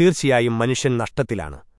തീർച്ചയായും മനുഷ്യൻ നഷ്ടത്തിലാണ്